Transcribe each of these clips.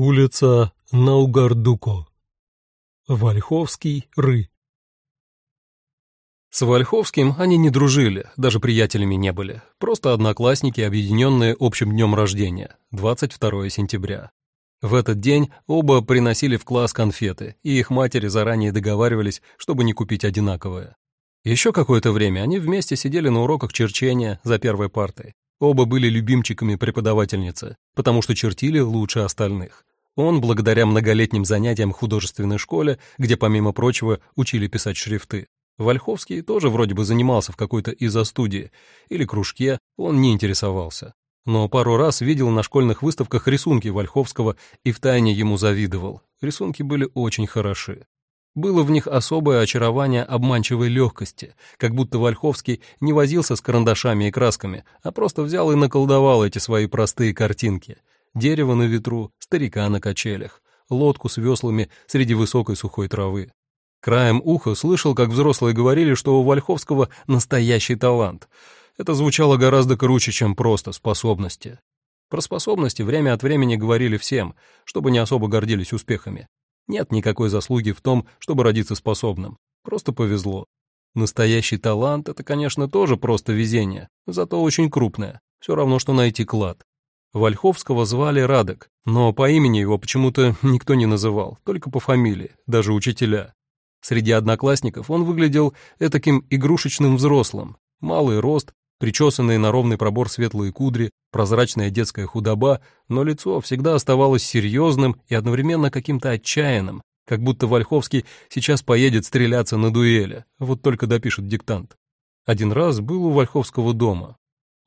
Улица Наугардуко. Вольховский Ры. С Вольховским они не дружили, даже приятелями не были. Просто одноклассники, объединенные общим днем рождения, 22 сентября. В этот день оба приносили в класс конфеты, и их матери заранее договаривались, чтобы не купить одинаковые. Еще какое-то время они вместе сидели на уроках черчения за первой партой. Оба были любимчиками преподавательницы, потому что чертили лучше остальных. Он, благодаря многолетним занятиям в художественной школе, где, помимо прочего, учили писать шрифты. Вольховский тоже вроде бы занимался в какой-то изо-студии или кружке, он не интересовался. Но пару раз видел на школьных выставках рисунки Вольховского и втайне ему завидовал. Рисунки были очень хороши. Было в них особое очарование обманчивой легкости, как будто Вольховский не возился с карандашами и красками, а просто взял и наколдовал эти свои простые картинки. Дерево на ветру, старика на качелях, лодку с веслами среди высокой сухой травы. Краем уха слышал, как взрослые говорили, что у Вольховского настоящий талант. Это звучало гораздо круче, чем просто способности. Про способности время от времени говорили всем, чтобы не особо гордились успехами. Нет никакой заслуги в том, чтобы родиться способным. Просто повезло. Настоящий талант — это, конечно, тоже просто везение, зато очень крупное. Все равно, что найти клад. Вольховского звали Радок, но по имени его почему-то никто не называл, только по фамилии, даже учителя. Среди одноклассников он выглядел этаким игрушечным взрослым. Малый рост, причесанные на ровный пробор светлые кудри, прозрачная детская худоба, но лицо всегда оставалось серьезным и одновременно каким-то отчаянным, как будто Вольховский сейчас поедет стреляться на дуэли, вот только допишет диктант. Один раз был у Вольховского дома.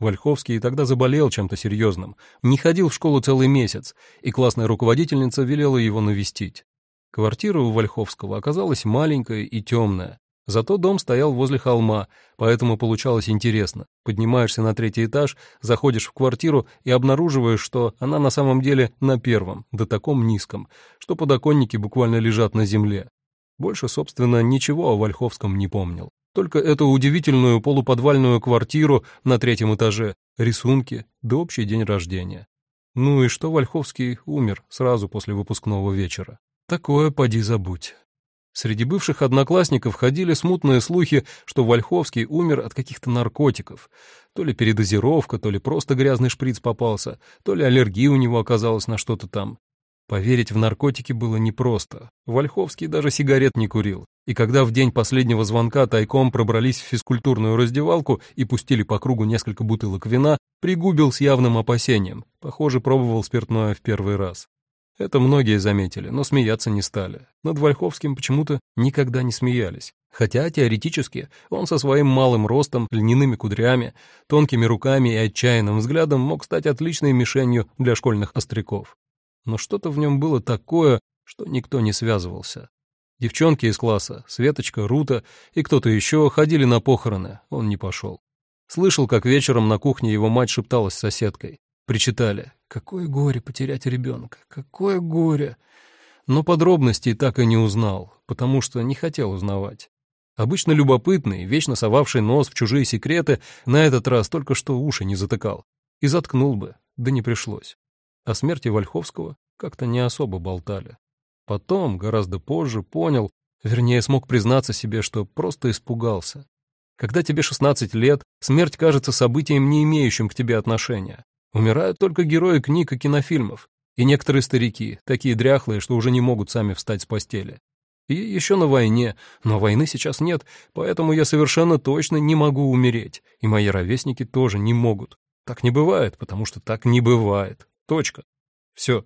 Вольховский тогда заболел чем-то серьезным, не ходил в школу целый месяц, и классная руководительница велела его навестить. Квартира у Вольховского оказалась маленькая и темная, Зато дом стоял возле холма, поэтому получалось интересно. Поднимаешься на третий этаж, заходишь в квартиру и обнаруживаешь, что она на самом деле на первом, да таком низком, что подоконники буквально лежат на земле. Больше, собственно, ничего о Вольховском не помнил. Только эту удивительную полуподвальную квартиру на третьем этаже, рисунки, да общий день рождения. Ну и что Вольховский умер сразу после выпускного вечера. Такое поди забудь. Среди бывших одноклассников ходили смутные слухи, что Вольховский умер от каких-то наркотиков. То ли передозировка, то ли просто грязный шприц попался, то ли аллергия у него оказалась на что-то там. Поверить в наркотики было непросто. Вольховский даже сигарет не курил. И когда в день последнего звонка тайком пробрались в физкультурную раздевалку и пустили по кругу несколько бутылок вина, пригубил с явным опасением. Похоже, пробовал спиртное в первый раз. Это многие заметили, но смеяться не стали. Над Вольховским почему-то никогда не смеялись. Хотя, теоретически, он со своим малым ростом, льняными кудрями, тонкими руками и отчаянным взглядом мог стать отличной мишенью для школьных остряков. Но что-то в нем было такое, что никто не связывался. Девчонки из класса, Светочка, Рута и кто-то еще ходили на похороны, он не пошел. Слышал, как вечером на кухне его мать шепталась с соседкой. Причитали. Какое горе потерять ребенка, какое горе! Но подробностей так и не узнал, потому что не хотел узнавать. Обычно любопытный, вечно совавший нос в чужие секреты, на этот раз только что уши не затыкал. И заткнул бы, да не пришлось. О смерти Вольховского как-то не особо болтали. Потом, гораздо позже, понял, вернее, смог признаться себе, что просто испугался. Когда тебе 16 лет, смерть кажется событием, не имеющим к тебе отношения. Умирают только герои книг и кинофильмов, и некоторые старики, такие дряхлые, что уже не могут сами встать с постели. И еще на войне, но войны сейчас нет, поэтому я совершенно точно не могу умереть, и мои ровесники тоже не могут. Так не бывает, потому что так не бывает. Точка. Все.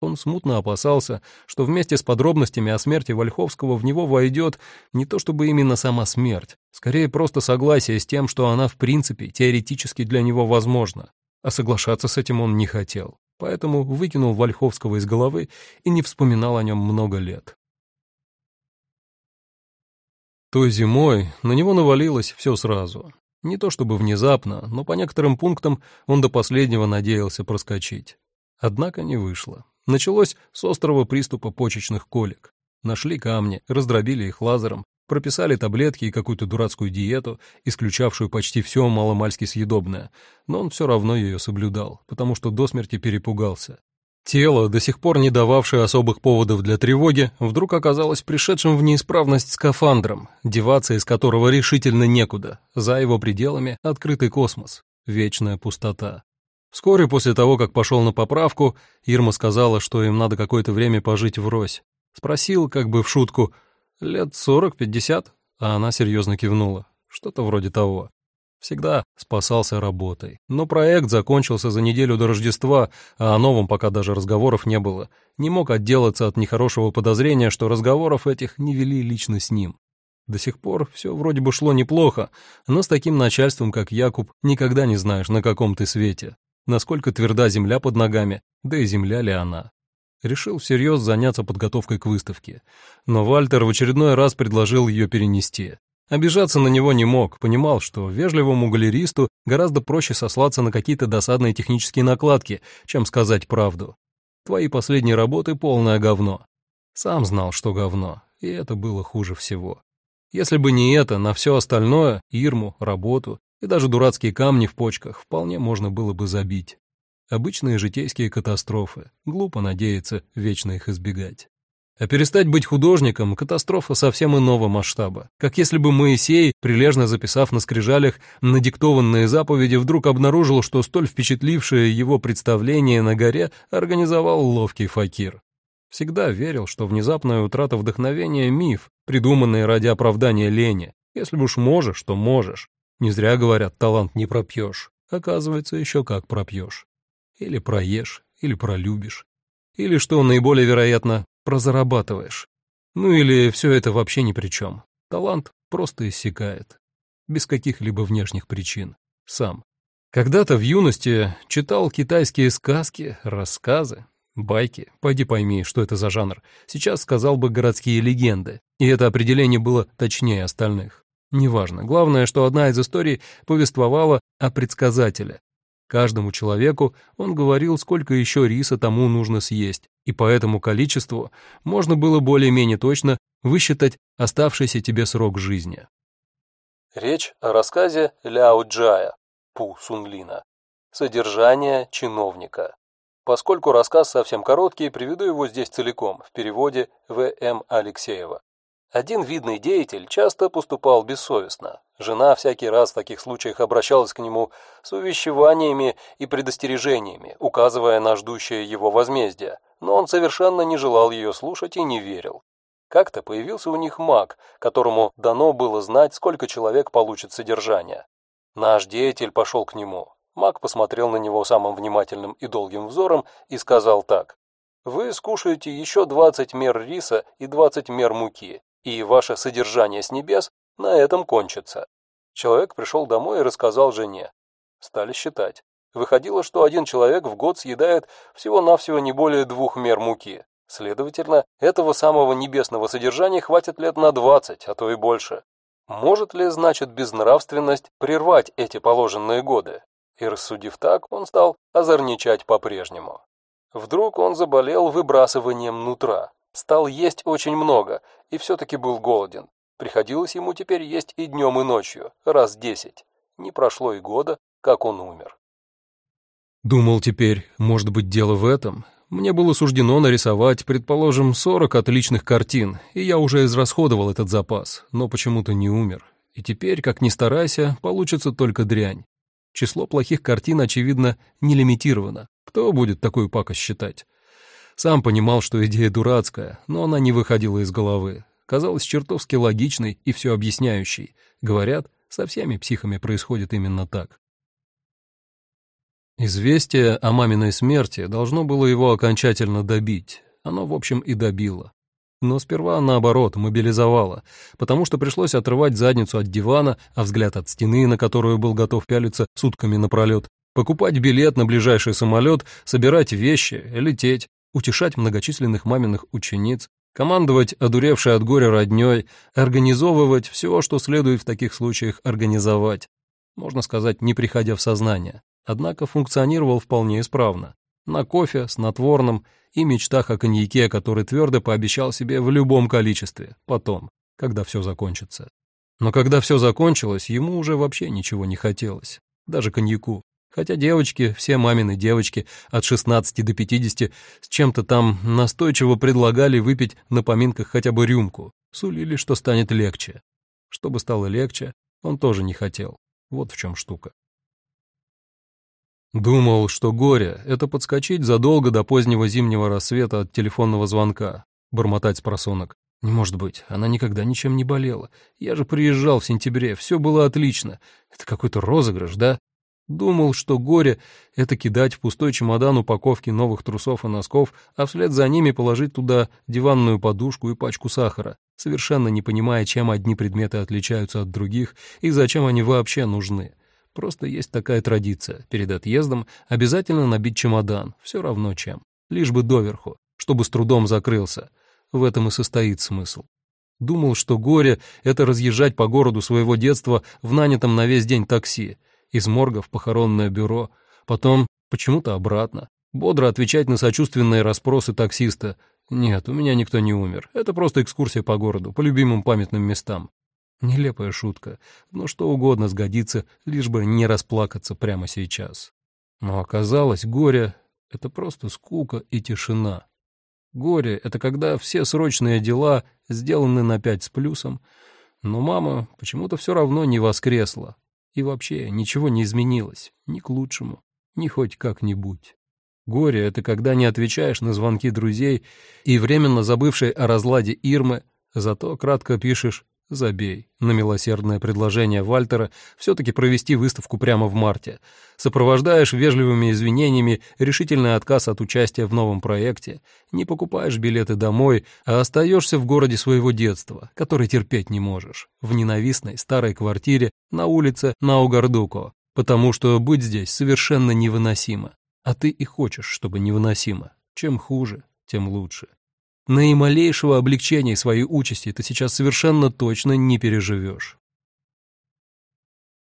Он смутно опасался, что вместе с подробностями о смерти Вольховского в него войдет не то чтобы именно сама смерть, скорее просто согласие с тем, что она в принципе теоретически для него возможна. А соглашаться с этим он не хотел, поэтому выкинул Вольховского из головы и не вспоминал о нем много лет. Той зимой на него навалилось все сразу. Не то чтобы внезапно, но по некоторым пунктам он до последнего надеялся проскочить. Однако не вышло. Началось с острого приступа почечных колик. Нашли камни, раздробили их лазером, Прописали таблетки и какую-то дурацкую диету, исключавшую почти все маломальски съедобное, но он все равно ее соблюдал, потому что до смерти перепугался. Тело, до сих пор не дававшее особых поводов для тревоги, вдруг оказалось пришедшим в неисправность скафандром, деваться из которого решительно некуда, за его пределами открытый космос, вечная пустота. Вскоре после того, как пошел на поправку, Ирма сказала, что им надо какое-то время пожить врозь. Спросил, как бы в шутку, лет сорок-пятьдесят, а она серьезно кивнула, что-то вроде того. Всегда спасался работой. Но проект закончился за неделю до Рождества, а о новом пока даже разговоров не было. Не мог отделаться от нехорошего подозрения, что разговоров этих не вели лично с ним. До сих пор все вроде бы шло неплохо, но с таким начальством, как Якуб, никогда не знаешь, на каком ты свете. Насколько тверда земля под ногами, да и земля ли она. Решил всерьез заняться подготовкой к выставке. Но Вальтер в очередной раз предложил ее перенести. Обижаться на него не мог, понимал, что вежливому галеристу гораздо проще сослаться на какие-то досадные технические накладки, чем сказать правду. Твои последние работы — полное говно. Сам знал, что говно, и это было хуже всего. Если бы не это, на все остальное — Ирму, работу и даже дурацкие камни в почках — вполне можно было бы забить. Обычные житейские катастрофы, глупо надеяться вечно их избегать. А перестать быть художником — катастрофа совсем иного масштаба. Как если бы Моисей, прилежно записав на скрижалях надиктованные заповеди, вдруг обнаружил, что столь впечатлившее его представление на горе организовал ловкий факир. Всегда верил, что внезапная утрата вдохновения — миф, придуманный ради оправдания лени. Если уж можешь, то можешь. Не зря говорят, талант не пропьешь. Оказывается, еще как пропьешь. Или проешь, или пролюбишь. Или, что наиболее вероятно, прозарабатываешь. Ну или все это вообще ни при чем. Талант просто иссякает. Без каких-либо внешних причин. Сам. Когда-то в юности читал китайские сказки, рассказы, байки. Пойди пойми, что это за жанр. Сейчас сказал бы городские легенды. И это определение было точнее остальных. Неважно. Главное, что одна из историй повествовала о предсказателе, Каждому человеку он говорил, сколько еще риса тому нужно съесть, и по этому количеству можно было более-менее точно высчитать оставшийся тебе срок жизни. Речь о рассказе Ляо Джая, Пу Сунлина. Содержание чиновника. Поскольку рассказ совсем короткий, приведу его здесь целиком, в переводе В.М. Алексеева. Один видный деятель часто поступал бессовестно. Жена всякий раз в таких случаях обращалась к нему с увещеваниями и предостережениями, указывая на ждущее его возмездие, но он совершенно не желал ее слушать и не верил. Как-то появился у них маг, которому дано было знать, сколько человек получит содержание. Наш деятель пошел к нему. Маг посмотрел на него самым внимательным и долгим взором и сказал так. «Вы скушаете еще 20 мер риса и 20 мер муки, и ваше содержание с небес на этом кончится. Человек пришел домой и рассказал жене. Стали считать. Выходило, что один человек в год съедает всего-навсего не более двух мер муки. Следовательно, этого самого небесного содержания хватит лет на двадцать, а то и больше. Может ли, значит, безнравственность прервать эти положенные годы? И рассудив так, он стал озорничать по-прежнему. Вдруг он заболел выбрасыванием нутра, Стал есть очень много и все-таки был голоден. Приходилось ему теперь есть и днем, и ночью, раз десять. Не прошло и года, как он умер. Думал теперь, может быть, дело в этом. Мне было суждено нарисовать, предположим, сорок отличных картин, и я уже израсходовал этот запас, но почему-то не умер. И теперь, как ни старайся, получится только дрянь. Число плохих картин, очевидно, не лимитировано. Кто будет такую пакость считать? Сам понимал, что идея дурацкая, но она не выходила из головы. Казалась чертовски логичной и все объясняющей. Говорят, со всеми психами происходит именно так. Известие о маминой смерти должно было его окончательно добить. Оно, в общем, и добило. Но сперва, наоборот, мобилизовало, потому что пришлось отрывать задницу от дивана, а взгляд от стены, на которую был готов пялиться сутками напролет, покупать билет на ближайший самолет, собирать вещи, лететь, утешать многочисленных маминых учениц, командовать одуревшей от горя роднёй, организовывать все, что следует в таких случаях организовать, можно сказать, не приходя в сознание. Однако функционировал вполне исправно. На кофе, снотворном и мечтах о коньяке, который твердо пообещал себе в любом количестве, потом, когда все закончится. Но когда все закончилось, ему уже вообще ничего не хотелось, даже коньяку Хотя девочки, все мамины девочки от 16 до 50 с чем-то там настойчиво предлагали выпить на поминках хотя бы рюмку, сулили, что станет легче. Чтобы стало легче, он тоже не хотел. Вот в чем штука. Думал, что горе — это подскочить задолго до позднего зимнего рассвета от телефонного звонка, бормотать с просонок. Не может быть, она никогда ничем не болела. Я же приезжал в сентябре, все было отлично. Это какой-то розыгрыш, да? Думал, что горе — это кидать в пустой чемодан упаковки новых трусов и носков, а вслед за ними положить туда диванную подушку и пачку сахара, совершенно не понимая, чем одни предметы отличаются от других и зачем они вообще нужны. Просто есть такая традиция — перед отъездом обязательно набить чемодан, все равно чем, лишь бы доверху, чтобы с трудом закрылся. В этом и состоит смысл. Думал, что горе — это разъезжать по городу своего детства в нанятом на весь день такси — из морга в похоронное бюро, потом почему-то обратно, бодро отвечать на сочувственные расспросы таксиста. «Нет, у меня никто не умер. Это просто экскурсия по городу, по любимым памятным местам». Нелепая шутка, но что угодно сгодится, лишь бы не расплакаться прямо сейчас. Но оказалось, горе — это просто скука и тишина. Горе — это когда все срочные дела сделаны на пять с плюсом, но мама почему-то все равно не воскресла, и вообще ничего не изменилось, ни к лучшему, ни хоть как-нибудь. Горе — это когда не отвечаешь на звонки друзей и временно забывшей о разладе Ирмы, зато кратко пишешь Забей на милосердное предложение Вальтера все-таки провести выставку прямо в марте. Сопровождаешь вежливыми извинениями решительный отказ от участия в новом проекте. Не покупаешь билеты домой, а остаешься в городе своего детства, который терпеть не можешь, в ненавистной старой квартире на улице Наугардуко, потому что быть здесь совершенно невыносимо. А ты и хочешь, чтобы невыносимо. Чем хуже, тем лучше. Наималейшего облегчения своей участи ты сейчас совершенно точно не переживешь.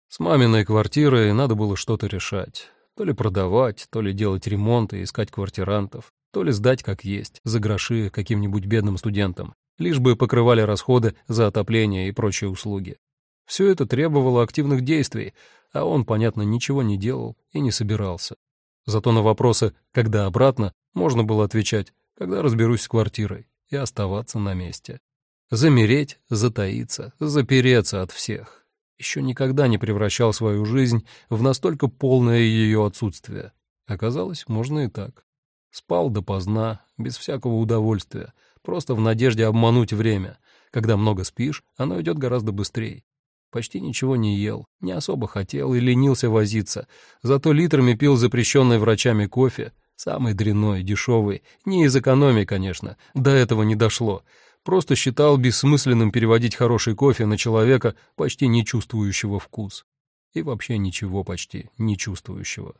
С маминой квартирой надо было что-то решать. То ли продавать, то ли делать ремонт и искать квартирантов, то ли сдать как есть, за гроши каким-нибудь бедным студентам, лишь бы покрывали расходы за отопление и прочие услуги. Все это требовало активных действий, а он, понятно, ничего не делал и не собирался. Зато на вопросы «когда обратно» можно было отвечать когда разберусь с квартирой, и оставаться на месте. Замереть, затаиться, запереться от всех. Еще никогда не превращал свою жизнь в настолько полное ее отсутствие. Оказалось, можно и так. Спал допоздна, без всякого удовольствия, просто в надежде обмануть время. Когда много спишь, оно идет гораздо быстрее. Почти ничего не ел, не особо хотел и ленился возиться, зато литрами пил запрещенный врачами кофе, Самый дрянной, дешевый. Не из экономии, конечно. До этого не дошло. Просто считал бессмысленным переводить хороший кофе на человека, почти не чувствующего вкус. И вообще ничего почти не чувствующего.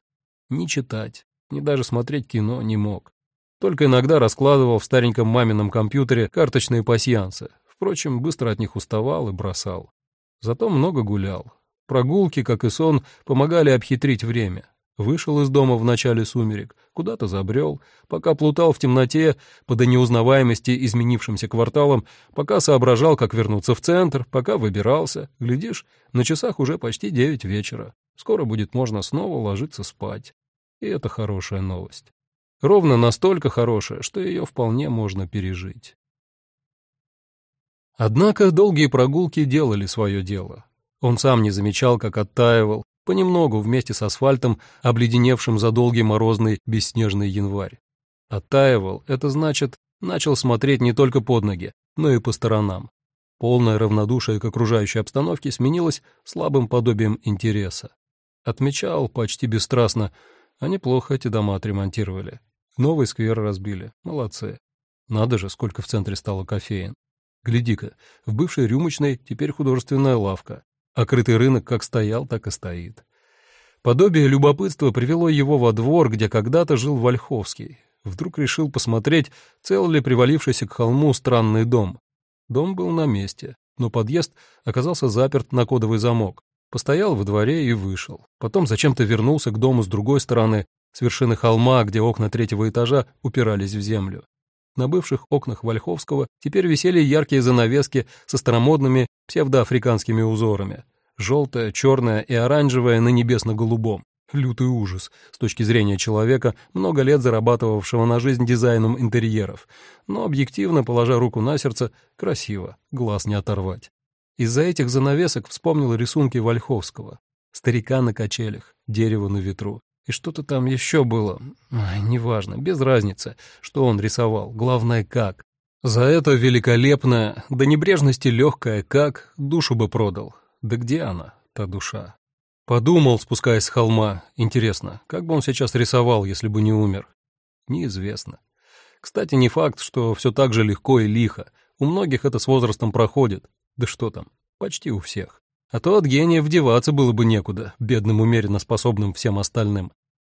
Ни читать, ни даже смотреть кино не мог. Только иногда раскладывал в стареньком мамином компьютере карточные пасьянсы. Впрочем, быстро от них уставал и бросал. Зато много гулял. Прогулки, как и сон, помогали обхитрить время. Вышел из дома в начале сумерек, куда-то забрел, пока плутал в темноте по неузнаваемости изменившимся кварталам, пока соображал, как вернуться в центр, пока выбирался. Глядишь, на часах уже почти девять вечера. Скоро будет можно снова ложиться спать. И это хорошая новость. Ровно настолько хорошая, что ее вполне можно пережить. Однако долгие прогулки делали свое дело. Он сам не замечал, как оттаивал, понемногу вместе с асфальтом, обледеневшим за долгий морозный бесснежный январь. Оттаивал — это значит, начал смотреть не только под ноги, но и по сторонам. Полное равнодушие к окружающей обстановке сменилось слабым подобием интереса. Отмечал почти бесстрастно, а неплохо эти дома отремонтировали. Новый сквер разбили, молодцы. Надо же, сколько в центре стало кофеин. Гляди-ка, в бывшей рюмочной теперь художественная лавка. Окрытый рынок как стоял, так и стоит. Подобие любопытства привело его во двор, где когда-то жил Вольховский. Вдруг решил посмотреть, цел ли привалившийся к холму странный дом. Дом был на месте, но подъезд оказался заперт на кодовый замок. Постоял во дворе и вышел. Потом зачем-то вернулся к дому с другой стороны, с вершины холма, где окна третьего этажа упирались в землю. На бывших окнах Вольховского теперь висели яркие занавески со старомодными псевдоафриканскими узорами. Желтое, черное и оранжевое на небесно-голубом. Лютый ужас с точки зрения человека, много лет зарабатывавшего на жизнь дизайном интерьеров. Но объективно, положа руку на сердце, красиво, глаз не оторвать. Из-за этих занавесок вспомнил рисунки Вольховского. Старика на качелях, дерево на ветру. И что-то там еще было. Ай, неважно, без разницы, что он рисовал. Главное, как. За это великолепное, до небрежности легкое «как» душу бы продал. Да где она, та душа? Подумал, спускаясь с холма. Интересно, как бы он сейчас рисовал, если бы не умер? Неизвестно. Кстати, не факт, что все так же легко и лихо. У многих это с возрастом проходит. Да что там, почти у всех. А то от гения вдеваться было бы некуда, бедным умеренно способным всем остальным.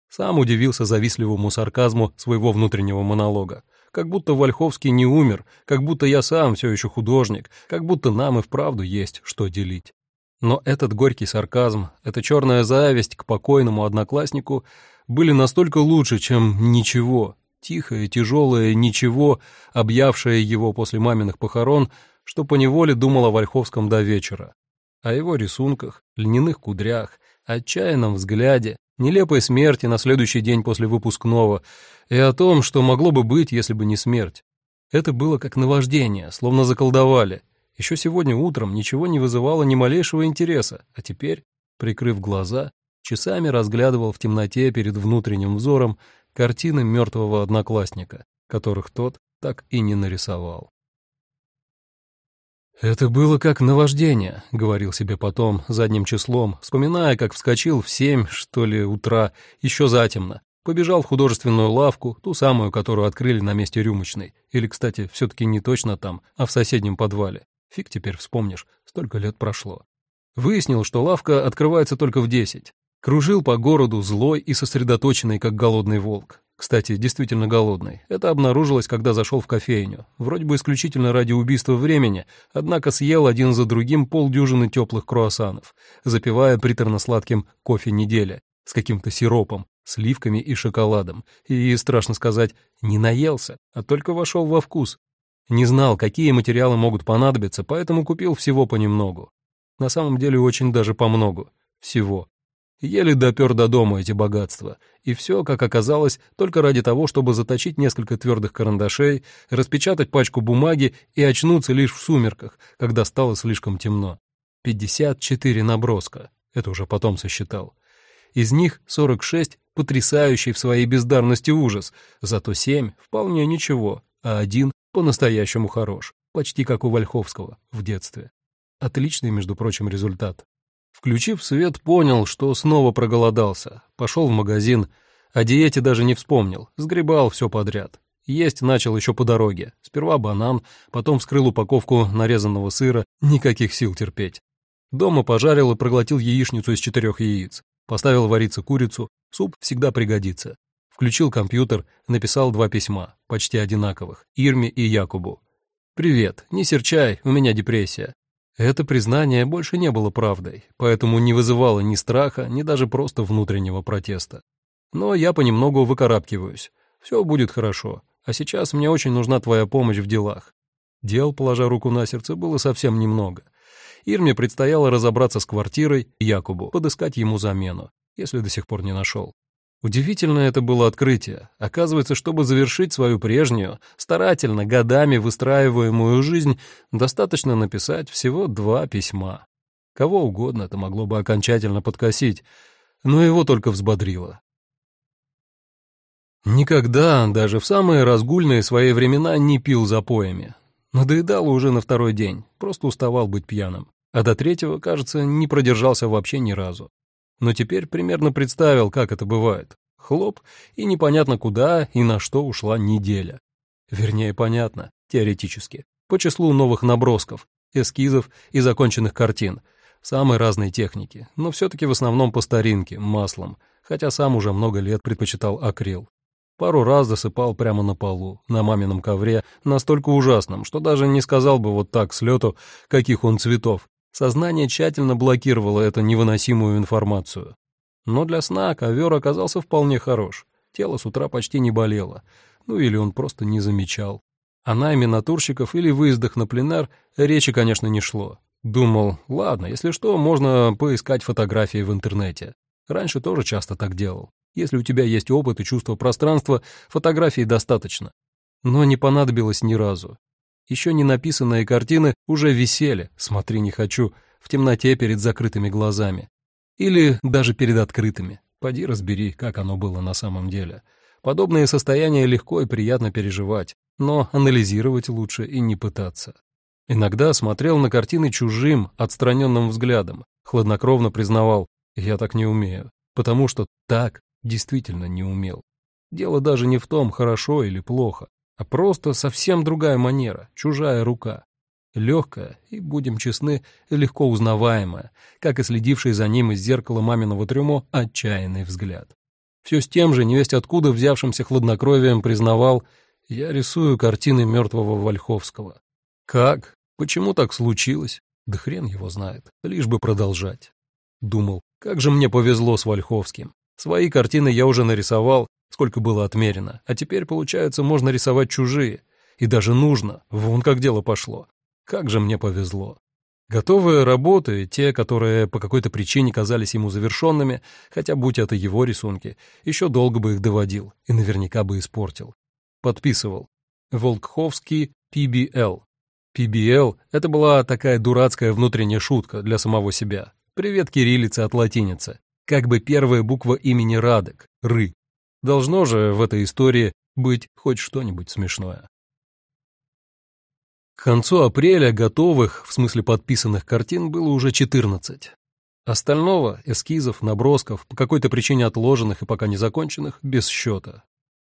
Сам удивился завистливому сарказму своего внутреннего монолога. Как будто Вольховский не умер, как будто я сам все еще художник, как будто нам и вправду есть что делить. Но этот горький сарказм, эта черная зависть к покойному однокласснику были настолько лучше, чем ничего, тихое, тяжелое ничего, объявшее его после маминых похорон, что поневоле думал о Вольховском до вечера. О его рисунках, льняных кудрях, отчаянном взгляде, нелепой смерти на следующий день после выпускного и о том, что могло бы быть, если бы не смерть. Это было как наваждение, словно заколдовали, еще сегодня утром ничего не вызывало ни малейшего интереса, а теперь, прикрыв глаза, часами разглядывал в темноте перед внутренним взором картины мертвого одноклассника, которых тот так и не нарисовал. «Это было как наваждение», — говорил себе потом, задним числом, вспоминая, как вскочил в семь, что ли, утра, еще затемно, побежал в художественную лавку, ту самую, которую открыли на месте рюмочной, или, кстати, все-таки не точно там, а в соседнем подвале, Фиг теперь вспомнишь, столько лет прошло. Выяснил, что лавка открывается только в десять. Кружил по городу злой и сосредоточенный, как голодный волк. Кстати, действительно голодный. Это обнаружилось, когда зашел в кофейню. Вроде бы исключительно ради убийства времени, однако съел один за другим полдюжины теплых круассанов, запивая приторно-сладким кофе неделя с каким-то сиропом, сливками и шоколадом. И, страшно сказать, не наелся, а только вошел во вкус. Не знал, какие материалы могут понадобиться, поэтому купил всего понемногу. На самом деле очень даже помногу. Всего. Еле допер до дома эти богатства. И все, как оказалось, только ради того, чтобы заточить несколько твердых карандашей, распечатать пачку бумаги и очнуться лишь в сумерках, когда стало слишком темно. 54 наброска. Это уже потом сосчитал. Из них 46 потрясающий в своей бездарности ужас, зато 7 вполне ничего, а один по-настоящему хорош, почти как у Вольховского в детстве. Отличный, между прочим, результат. Включив свет, понял, что снова проголодался. Пошел в магазин, о диете даже не вспомнил, сгребал все подряд. Есть начал еще по дороге. Сперва банан, потом вскрыл упаковку нарезанного сыра, никаких сил терпеть. Дома пожарил и проглотил яичницу из четырех яиц. Поставил вариться курицу, суп всегда пригодится. Включил компьютер, написал два письма, почти одинаковых, Ирме и Якубу. «Привет, не серчай, у меня депрессия». Это признание больше не было правдой, поэтому не вызывало ни страха, ни даже просто внутреннего протеста. Но я понемногу выкарабкиваюсь. Все будет хорошо, а сейчас мне очень нужна твоя помощь в делах. Дел, положа руку на сердце, было совсем немного. Ирме предстояло разобраться с квартирой, Якубу, подыскать ему замену, если до сих пор не нашел. Удивительное это было открытие. Оказывается, чтобы завершить свою прежнюю, старательно, годами выстраиваемую жизнь, достаточно написать всего два письма. Кого угодно это могло бы окончательно подкосить, но его только взбодрило. Никогда, даже в самые разгульные свои времена, не пил запоями. Надоедало уже на второй день, просто уставал быть пьяным. А до третьего, кажется, не продержался вообще ни разу но теперь примерно представил, как это бывает. Хлоп, и непонятно куда и на что ушла неделя. Вернее, понятно, теоретически, по числу новых набросков, эскизов и законченных картин, самой разной технике, но все-таки в основном по старинке, маслом, хотя сам уже много лет предпочитал акрил. Пару раз засыпал прямо на полу, на мамином ковре, настолько ужасном, что даже не сказал бы вот так с лету, каких он цветов, Сознание тщательно блокировало эту невыносимую информацию. Но для сна ковер оказался вполне хорош. Тело с утра почти не болело. Ну или он просто не замечал. О найме натурщиков или выездах на пленар речи, конечно, не шло. Думал, ладно, если что, можно поискать фотографии в интернете. Раньше тоже часто так делал. Если у тебя есть опыт и чувство пространства, фотографий достаточно. Но не понадобилось ни разу. Еще не написанные картины уже висели, смотри, не хочу, в темноте перед закрытыми глазами. Или даже перед открытыми. Поди разбери, как оно было на самом деле. Подобные состояния легко и приятно переживать, но анализировать лучше и не пытаться. Иногда смотрел на картины чужим, отстраненным взглядом, хладнокровно признавал, я так не умею, потому что так действительно не умел. Дело даже не в том, хорошо или плохо, а просто совсем другая манера, чужая рука. Легкая и, будем честны, легко узнаваемая, как и следивший за ним из зеркала маминого трюмо отчаянный взгляд. Все с тем же, невесть откуда взявшимся хладнокровием признавал, я рисую картины мертвого Вольховского. Как? Почему так случилось? Да хрен его знает, лишь бы продолжать. Думал, как же мне повезло с Вольховским. Свои картины я уже нарисовал, сколько было отмерено, а теперь, получается, можно рисовать чужие. И даже нужно, вон как дело пошло. Как же мне повезло. Готовые работы, те, которые по какой-то причине казались ему завершенными, хотя, будь это его рисунки, еще долго бы их доводил и наверняка бы испортил. Подписывал. Волкховский PBL. PBL — это была такая дурацкая внутренняя шутка для самого себя. Привет кириллице от латиницы. Как бы первая буква имени Радек — Ры. Должно же в этой истории быть хоть что-нибудь смешное. К концу апреля готовых, в смысле подписанных картин, было уже 14. Остального, эскизов, набросков, по какой-то причине отложенных и пока не законченных, без счета.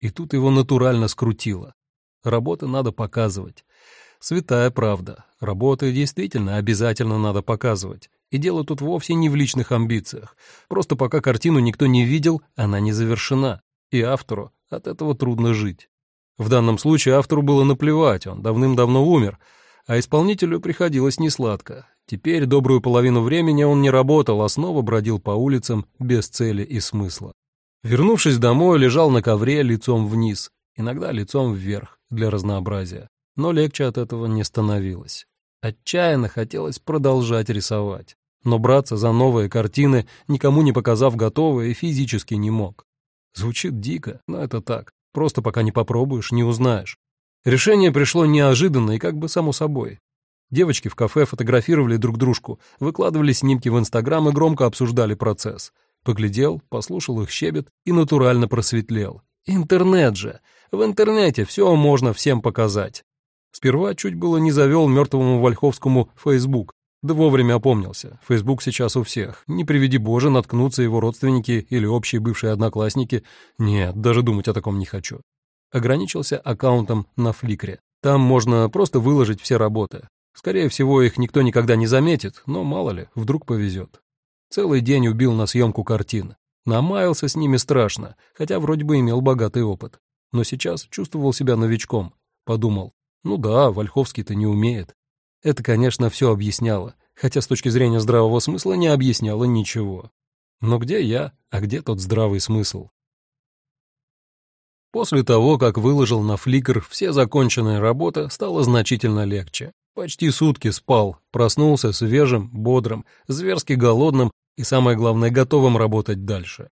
И тут его натурально скрутило. Работы надо показывать. Святая правда. Работы действительно обязательно надо показывать. И дело тут вовсе не в личных амбициях. Просто пока картину никто не видел, она не завершена. И автору от этого трудно жить. В данном случае автору было наплевать, он давным-давно умер, а исполнителю приходилось несладко. Теперь добрую половину времени он не работал, а снова бродил по улицам без цели и смысла. Вернувшись домой, лежал на ковре лицом вниз, иногда лицом вверх, для разнообразия. Но легче от этого не становилось. Отчаянно хотелось продолжать рисовать но браться за новые картины, никому не показав готовые, физически не мог. Звучит дико, но это так. Просто пока не попробуешь, не узнаешь. Решение пришло неожиданно и как бы само собой. Девочки в кафе фотографировали друг дружку, выкладывали снимки в Инстаграм и громко обсуждали процесс. Поглядел, послушал их щебет и натурально просветлел. Интернет же! В интернете все можно всем показать. Сперва чуть было не завел мертвому Вольховскому Facebook, да вовремя опомнился. Фейсбук сейчас у всех. Не приведи Боже, наткнутся его родственники или общие бывшие одноклассники. Нет, даже думать о таком не хочу. Ограничился аккаунтом на Фликре. Там можно просто выложить все работы. Скорее всего, их никто никогда не заметит, но мало ли, вдруг повезет. Целый день убил на съемку картин. Намаялся с ними страшно, хотя вроде бы имел богатый опыт. Но сейчас чувствовал себя новичком. Подумал, ну да, Вольховский-то не умеет. Это, конечно, все объясняло, хотя с точки зрения здравого смысла не объясняло ничего. Но где я, а где тот здравый смысл? После того, как выложил на фликр все законченные работы, стало значительно легче. Почти сутки спал, проснулся свежим, бодрым, зверски голодным и, самое главное, готовым работать дальше.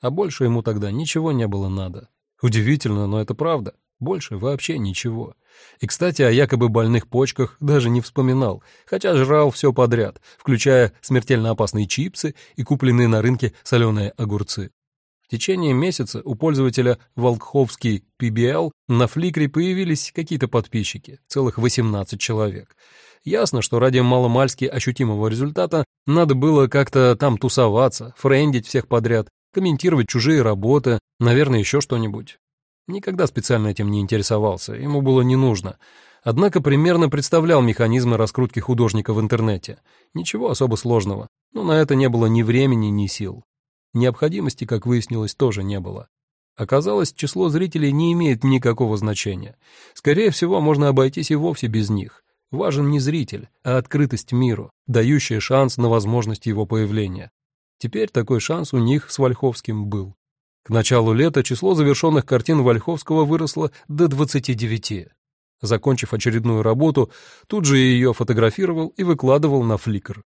А больше ему тогда ничего не было надо. Удивительно, но это правда. Больше вообще ничего. И, кстати, о якобы больных почках даже не вспоминал, хотя жрал все подряд, включая смертельно опасные чипсы и купленные на рынке соленые огурцы. В течение месяца у пользователя Волкховский PBL на Фликре появились какие-то подписчики, целых 18 человек. Ясно, что ради маломальски ощутимого результата надо было как-то там тусоваться, френдить всех подряд, комментировать чужие работы, наверное, еще что-нибудь. Никогда специально этим не интересовался, ему было не нужно. Однако примерно представлял механизмы раскрутки художника в интернете. Ничего особо сложного, но на это не было ни времени, ни сил. Необходимости, как выяснилось, тоже не было. Оказалось, число зрителей не имеет никакого значения. Скорее всего, можно обойтись и вовсе без них. Важен не зритель, а открытость миру, дающая шанс на возможность его появления. Теперь такой шанс у них с Вольховским был. К началу лета число завершенных картин Вольховского выросло до 29. Закончив очередную работу, тут же ее фотографировал и выкладывал на фликр.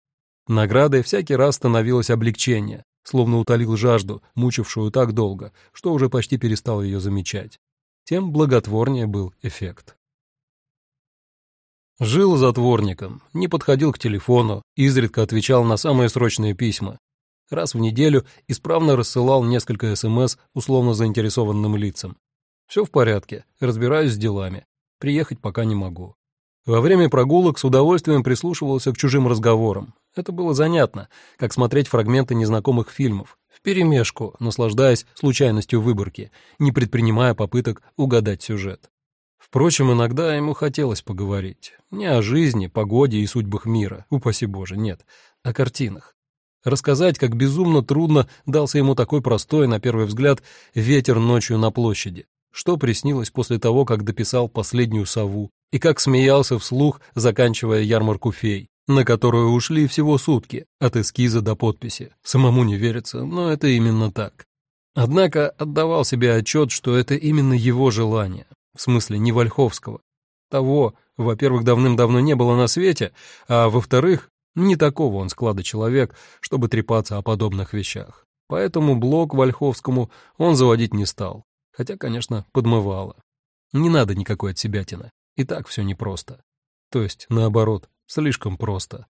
Наградой всякий раз становилось облегчение. словно утолил жажду, мучившую так долго, что уже почти перестал ее замечать. Тем благотворнее был эффект. Жил затворником, не подходил к телефону, изредка отвечал на самые срочные письма. Раз в неделю исправно рассылал несколько СМС условно заинтересованным лицам. Все в порядке, разбираюсь с делами. Приехать пока не могу. Во время прогулок с удовольствием прислушивался к чужим разговорам. Это было занятно, как смотреть фрагменты незнакомых фильмов, вперемешку, наслаждаясь случайностью выборки, не предпринимая попыток угадать сюжет. Впрочем, иногда ему хотелось поговорить. Не о жизни, погоде и судьбах мира, упаси Боже, нет, о картинах. Рассказать, как безумно трудно дался ему такой простой, на первый взгляд, ветер ночью на площади. Что приснилось после того, как дописал последнюю сову, и как смеялся вслух, заканчивая ярмарку фей, на которую ушли всего сутки, от эскиза до подписи. Самому не верится, но это именно так. Однако отдавал себе отчет, что это именно его желание, в смысле не Вольховского. Того, во-первых, давным-давно не было на свете, а во-вторых, не такого он склада человек, чтобы трепаться о подобных вещах. Поэтому блок Вольховскому он заводить не стал, хотя, конечно, подмывало. Не надо никакой отсебятины, и так все непросто. То есть, наоборот, слишком просто.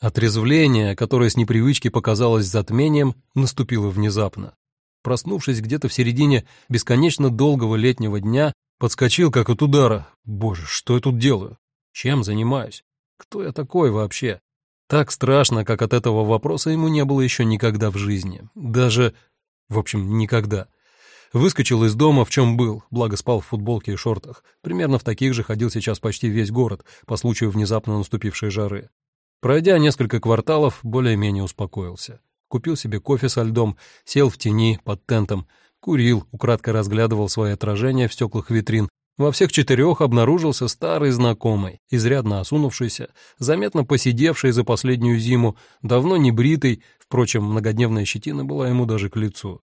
Отрезвление, которое с непривычки показалось затмением, наступило внезапно проснувшись где-то в середине бесконечно долгого летнего дня, подскочил как от удара. Боже, что я тут делаю? Чем занимаюсь? Кто я такой вообще? Так страшно, как от этого вопроса ему не было еще никогда в жизни. Даже, в общем, никогда. Выскочил из дома, в чем был, благо спал в футболке и шортах. Примерно в таких же ходил сейчас почти весь город по случаю внезапно наступившей жары. Пройдя несколько кварталов, более-менее успокоился купил себе кофе со льдом, сел в тени под тентом, курил, украдкой разглядывал свои отражения в стеклах витрин. Во всех четырех обнаружился старый знакомый, изрядно осунувшийся, заметно посидевший за последнюю зиму, давно не бритый, впрочем, многодневная щетина была ему даже к лицу.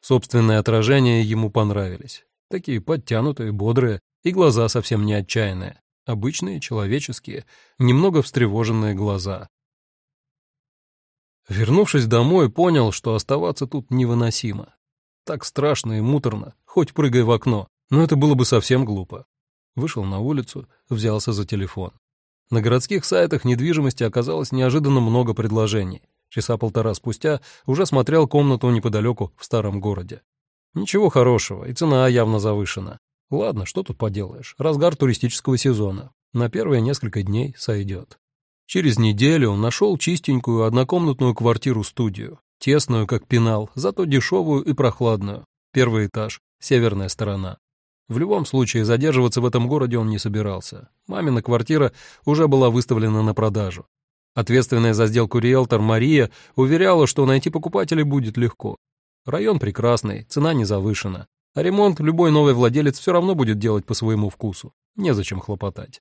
Собственные отражения ему понравились. Такие подтянутые, бодрые, и глаза совсем не отчаянные. Обычные, человеческие, немного встревоженные глаза. Вернувшись домой, понял, что оставаться тут невыносимо. Так страшно и муторно, хоть прыгай в окно, но это было бы совсем глупо. Вышел на улицу, взялся за телефон. На городских сайтах недвижимости оказалось неожиданно много предложений. Часа полтора спустя уже смотрел комнату неподалеку в старом городе. Ничего хорошего, и цена явно завышена. Ладно, что тут поделаешь, разгар туристического сезона. На первые несколько дней сойдет. Через неделю он нашел чистенькую однокомнатную квартиру-студию, тесную, как пенал, зато дешевую и прохладную. Первый этаж, северная сторона. В любом случае задерживаться в этом городе он не собирался. Мамина квартира уже была выставлена на продажу. Ответственная за сделку риэлтор Мария уверяла, что найти покупателей будет легко. Район прекрасный, цена не завышена. А ремонт любой новый владелец все равно будет делать по своему вкусу. Незачем хлопотать.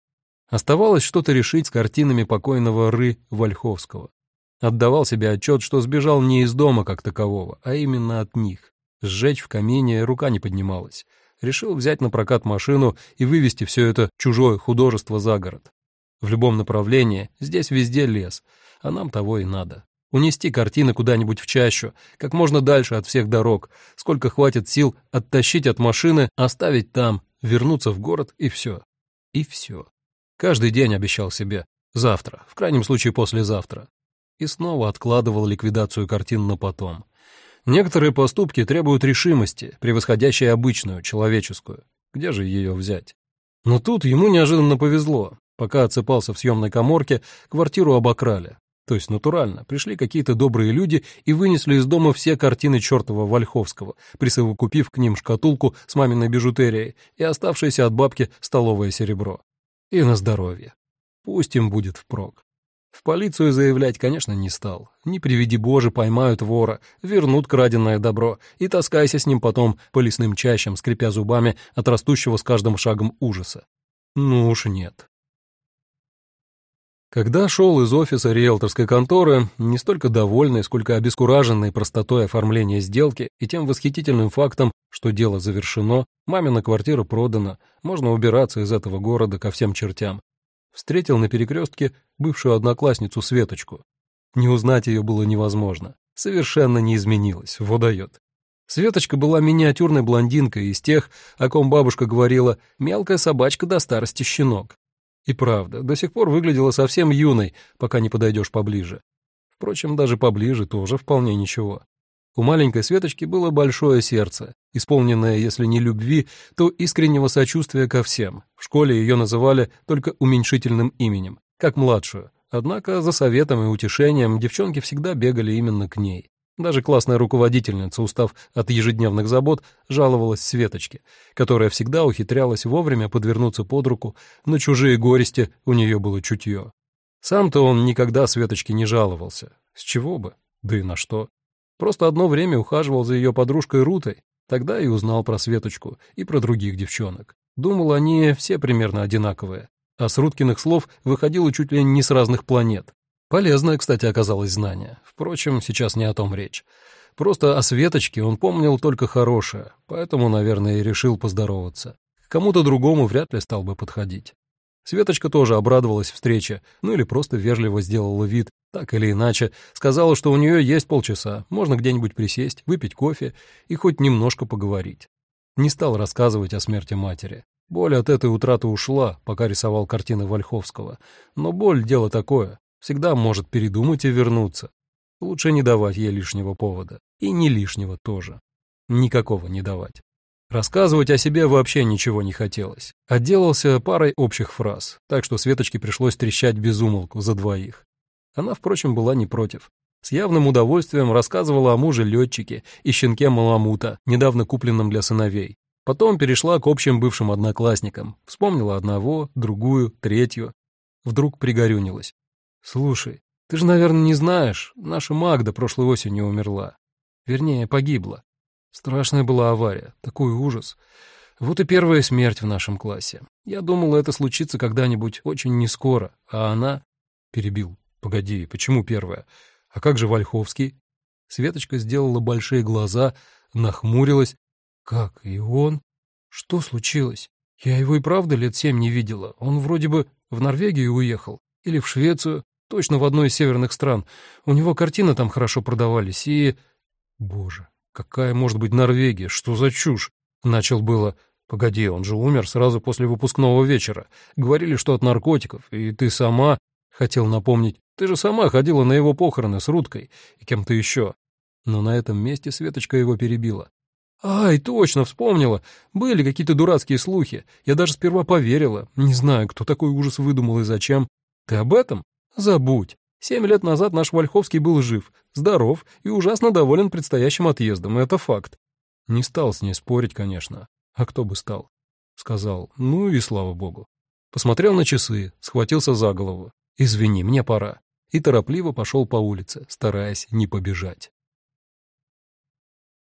Оставалось что-то решить с картинами покойного Ры Вольховского. Отдавал себе отчет, что сбежал не из дома как такового, а именно от них. Сжечь в камине рука не поднималась. Решил взять на прокат машину и вывести все это чужое художество за город. В любом направлении, здесь везде лес, а нам того и надо. Унести картины куда-нибудь в чащу, как можно дальше от всех дорог, сколько хватит сил оттащить от машины, оставить там, вернуться в город и все. И все. Каждый день обещал себе «завтра», в крайнем случае послезавтра. И снова откладывал ликвидацию картин на потом. Некоторые поступки требуют решимости, превосходящей обычную, человеческую. Где же ее взять? Но тут ему неожиданно повезло. Пока отсыпался в съемной коморке, квартиру обокрали. То есть натурально, пришли какие-то добрые люди и вынесли из дома все картины чертова Вольховского, присовокупив к ним шкатулку с маминой бижутерией и оставшееся от бабки столовое серебро. И на здоровье. Пусть им будет впрок. В полицию заявлять, конечно, не стал. Не приведи Боже, поймают вора, вернут краденое добро и таскайся с ним потом по лесным чащам, скрипя зубами от растущего с каждым шагом ужаса. Ну уж нет. Когда шел из офиса риэлторской конторы, не столько довольный, сколько обескураженный простотой оформления сделки и тем восхитительным фактом, что дело завершено, мамина квартира продана, можно убираться из этого города ко всем чертям. Встретил на перекрестке бывшую одноклассницу Светочку. Не узнать ее было невозможно. Совершенно не изменилась, водает. Светочка была миниатюрной блондинкой из тех, о ком бабушка говорила «мелкая собачка до старости щенок». И правда, до сих пор выглядела совсем юной, пока не подойдешь поближе. Впрочем, даже поближе тоже вполне ничего. У маленькой Светочки было большое сердце, исполненное, если не любви, то искреннего сочувствия ко всем. В школе ее называли только уменьшительным именем, как младшую. Однако за советом и утешением девчонки всегда бегали именно к ней. Даже классная руководительница, устав от ежедневных забот, жаловалась Светочке, которая всегда ухитрялась вовремя подвернуться под руку, на чужие горести у нее было чутье. Сам-то он никогда Светочке не жаловался. С чего бы? Да и на что? Просто одно время ухаживал за ее подружкой Рутой, тогда и узнал про Светочку и про других девчонок. Думал, они все примерно одинаковые, а с Руткиных слов выходило чуть ли не с разных планет. Полезное, кстати, оказалось знание. Впрочем, сейчас не о том речь. Просто о Светочке он помнил только хорошее, поэтому, наверное, и решил поздороваться. К кому-то другому вряд ли стал бы подходить. Светочка тоже обрадовалась встрече, ну или просто вежливо сделала вид, так или иначе, сказала, что у нее есть полчаса, можно где-нибудь присесть, выпить кофе и хоть немножко поговорить. Не стал рассказывать о смерти матери. Боль от этой утраты ушла, пока рисовал картины Вольховского. Но боль — дело такое, всегда может передумать и вернуться. Лучше не давать ей лишнего повода. И не лишнего тоже. Никакого не давать. Рассказывать о себе вообще ничего не хотелось. Отделался парой общих фраз, так что Светочке пришлось трещать без умолку за двоих. Она, впрочем, была не против. С явным удовольствием рассказывала о муже-летчике и щенке Маламута, недавно купленном для сыновей. Потом перешла к общим бывшим одноклассникам. Вспомнила одного, другую, третью. Вдруг пригорюнилась. «Слушай, ты же, наверное, не знаешь, наша Магда прошлой осенью умерла. Вернее, погибла. Страшная была авария, такой ужас. Вот и первая смерть в нашем классе. Я думал, это случится когда-нибудь очень нескоро, а она... Перебил. Погоди, почему первая? А как же Вальховский? Светочка сделала большие глаза, нахмурилась. Как, и он? Что случилось? Я его и правда лет семь не видела. Он вроде бы в Норвегию уехал. Или в Швецию. Точно в одной из северных стран. У него картины там хорошо продавались и... Боже, Какая может быть Норвегия? Что за чушь? Начал было. Погоди, он же умер сразу после выпускного вечера. Говорили, что от наркотиков. И ты сама... Хотел напомнить. Ты же сама ходила на его похороны с Рудкой и кем-то еще. Но на этом месте Светочка его перебила. «Ай, точно, вспомнила. Были какие-то дурацкие слухи. Я даже сперва поверила. Не знаю, кто такой ужас выдумал и зачем. Ты об этом? Забудь. Семь лет назад наш Вольховский был жив, здоров и ужасно доволен предстоящим отъездом, это факт. Не стал с ней спорить, конечно. А кто бы стал? Сказал, ну и слава богу. Посмотрел на часы, схватился за голову. «Извини, мне пора». И торопливо пошел по улице, стараясь не побежать.